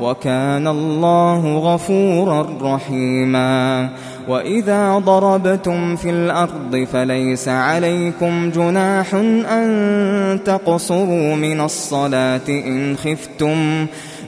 وكان الله غفورا رحيما. وإذا ضربتم في الأرض فليس عليكم جناح أن تقصروا من الصلاة إن خفتم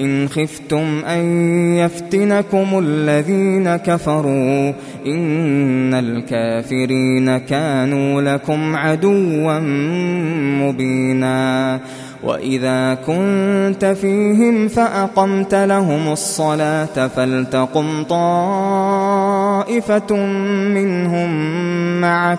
إن خفتم أن يفتنكم الذين كفروا. إن الكافرين كانوا لكم عدوا مبينا. وَإِذَا كُنْتَ فِيهِمْ فَأَقَمْتَ لَهُمُ الصَّلَاةَ فَلْتَقُمْ طَائِفَةٌ مِّنْهُمْ مَعَكَ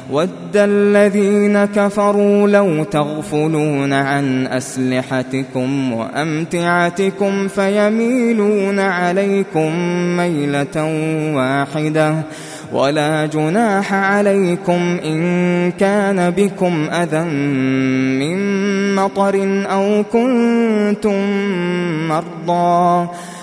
وَدَّ الَّذِينَ كَفَرُوا لَوْ تَغْفُلُونَ عَنْ أَسْلِحَتِكُمْ وَأَمْتِعَتِكُمْ فَيَمِيلُونَ عَلَيْكُمْ مَيْلَةً وَاحِدَةً ولا جناح عليكم إن كان بكم أذى من مطر أو كنتم مرضى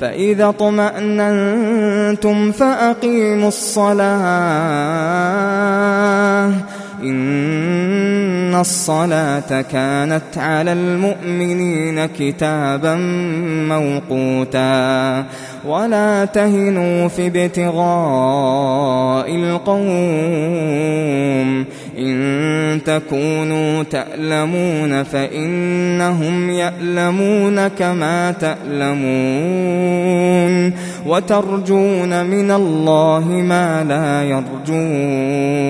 فإذا طمأننتم فأقيموا الصلاة إن الصلاة كانت على المؤمنين كتابا موقوتا ولا تهنوا في ابتغاء القوم إن تكونوا تألمون فإنهم يألمون كما تألمون وترجون من الله ما لا يرجون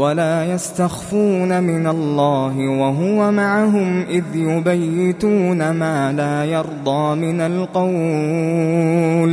ولا يستخفون من الله وهو معهم إذ يبيتون ما لا يرضى من القول.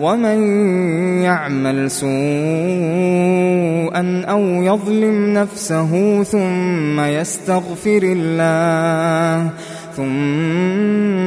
ومن يعمل سوءا أو يظلم نفسه ثم يستغفر الله ثم